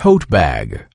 tote bag.